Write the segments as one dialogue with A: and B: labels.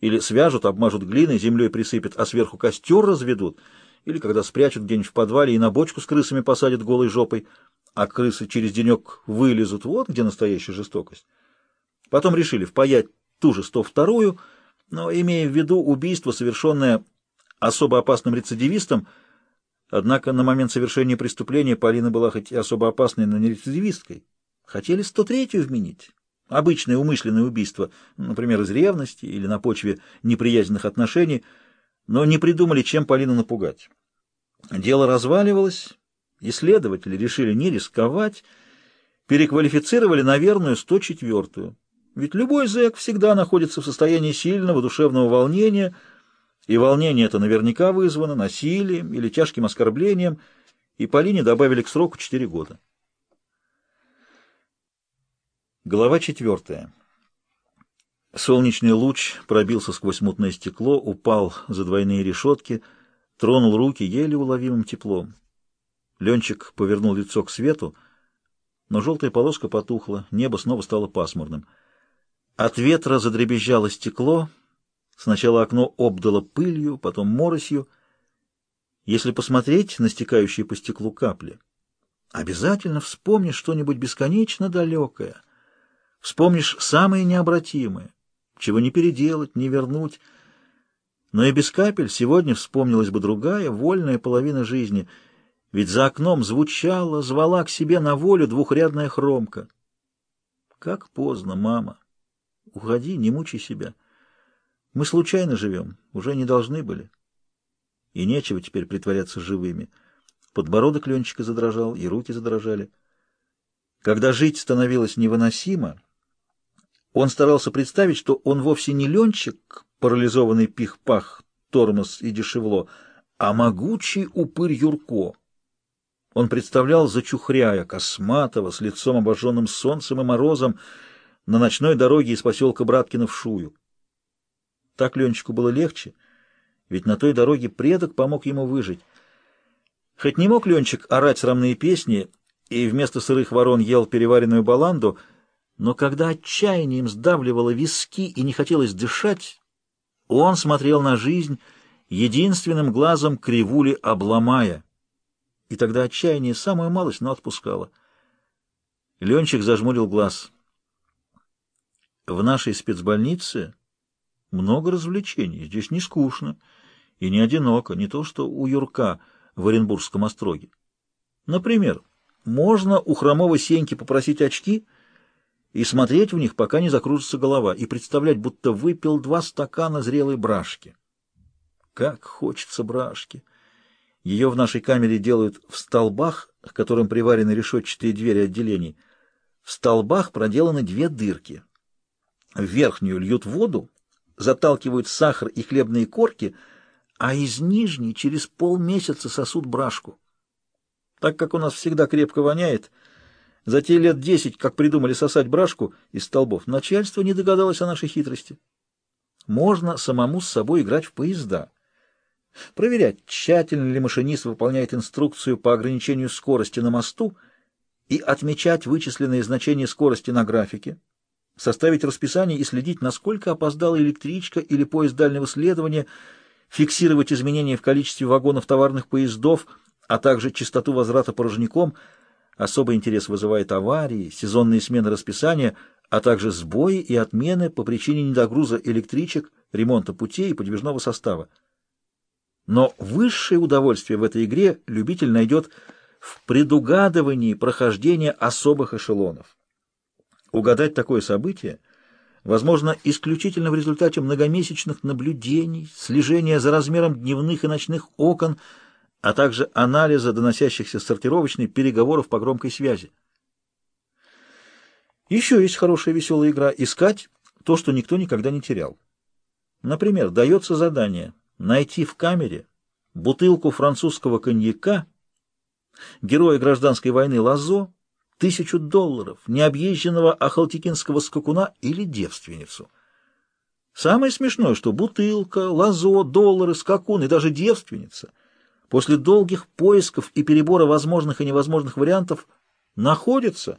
A: Или свяжут, обмажут глиной, землей присыпят, а сверху костер разведут. Или когда спрячут где-нибудь в подвале и на бочку с крысами посадят голой жопой, а крысы через денек вылезут. Вот где настоящая жестокость. Потом решили впаять ту же 102-ю, но имея в виду убийство, совершенное особо опасным рецидивистом, однако на момент совершения преступления Полина была хоть и особо опасной, но не рецидивисткой. Хотели 103-ю вменить. Обычное умышленное убийство, например, из ревности или на почве неприязненных отношений, но не придумали, чем Полину напугать. Дело разваливалось, исследователи решили не рисковать, переквалифицировали на верную 104-ю. Ведь любой зэк всегда находится в состоянии сильного душевного волнения, и волнение это наверняка вызвано насилием или тяжким оскорблением, и Полине добавили к сроку 4 года. Глава четвертая. Солнечный луч пробился сквозь мутное стекло, упал за двойные решетки, тронул руки еле уловимым теплом. Ленчик повернул лицо к свету, но желтая полоска потухла, небо снова стало пасмурным. От ветра задребезжало стекло, сначала окно обдало пылью, потом моросью. Если посмотреть на стекающие по стеклу капли, обязательно вспомнишь что-нибудь бесконечно далекое — Вспомнишь самое необратимое, чего не переделать, не вернуть. Но и без капель сегодня вспомнилась бы другая, вольная половина жизни, ведь за окном звучала, звала к себе на волю двухрядная хромка. Как поздно, мама. Уходи, не мучай себя. Мы случайно живем, уже не должны были. И нечего теперь притворяться живыми. Подбородок Ленчика задрожал, и руки задрожали. Когда жить становилось невыносимо, он старался представить, что он вовсе не ленчик, парализованный пих-пах, тормоз и дешевло, а могучий упырь Юрко. Он представлял зачухряя, косматого, с лицом обожженным солнцем и морозом, на ночной дороге из поселка Браткина в Шую. Так Ленчику было легче, ведь на той дороге предок помог ему выжить. Хоть не мог Ленчик орать срамные песни и вместо сырых ворон ел переваренную баланду — но когда отчаянием сдавливало виски и не хотелось дышать, он смотрел на жизнь единственным глазом кривули обломая. И тогда отчаяние самую малость, но отпускало. Ленчик зажмурил глаз. В нашей спецбольнице много развлечений, здесь не скучно и не одиноко, не то что у Юрка в Оренбургском остроге. Например, можно у хромого Сеньки попросить очки — и смотреть в них, пока не закружится голова, и представлять, будто выпил два стакана зрелой брашки. Как хочется брашки! Ее в нашей камере делают в столбах, к которым приварены решетчатые двери отделений. В столбах проделаны две дырки. В верхнюю льют воду, заталкивают сахар и хлебные корки, а из нижней через полмесяца сосут брашку. Так как у нас всегда крепко воняет, за те лет десять, как придумали сосать брашку из столбов, начальство не догадалось о нашей хитрости. Можно самому с собой играть в поезда. Проверять, тщательно ли машинист выполняет инструкцию по ограничению скорости на мосту и отмечать вычисленные значения скорости на графике, составить расписание и следить, насколько опоздала электричка или поезд дальнего следования, фиксировать изменения в количестве вагонов товарных поездов, а также частоту возврата порожняком – Особый интерес вызывает аварии, сезонные смены расписания, а также сбои и отмены по причине недогруза электричек, ремонта путей и подвижного состава. Но высшее удовольствие в этой игре любитель найдет в предугадывании прохождения особых эшелонов. Угадать такое событие возможно исключительно в результате многомесячных наблюдений, слежения за размером дневных и ночных окон, а также анализа доносящихся с сортировочной переговоров по громкой связи. Еще есть хорошая веселая игра — искать то, что никто никогда не терял. Например, дается задание найти в камере бутылку французского коньяка героя гражданской войны Лазо, тысячу долларов, необъезженного ахалтикинского скакуна или девственницу. Самое смешное, что бутылка, лазо, доллары, скакун и даже девственница — после долгих поисков и перебора возможных и невозможных вариантов находятся,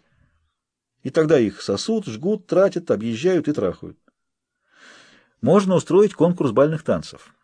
A: и тогда их сосут, жгут, тратят, объезжают и трахают. можно устроить конкурс бальных танцев.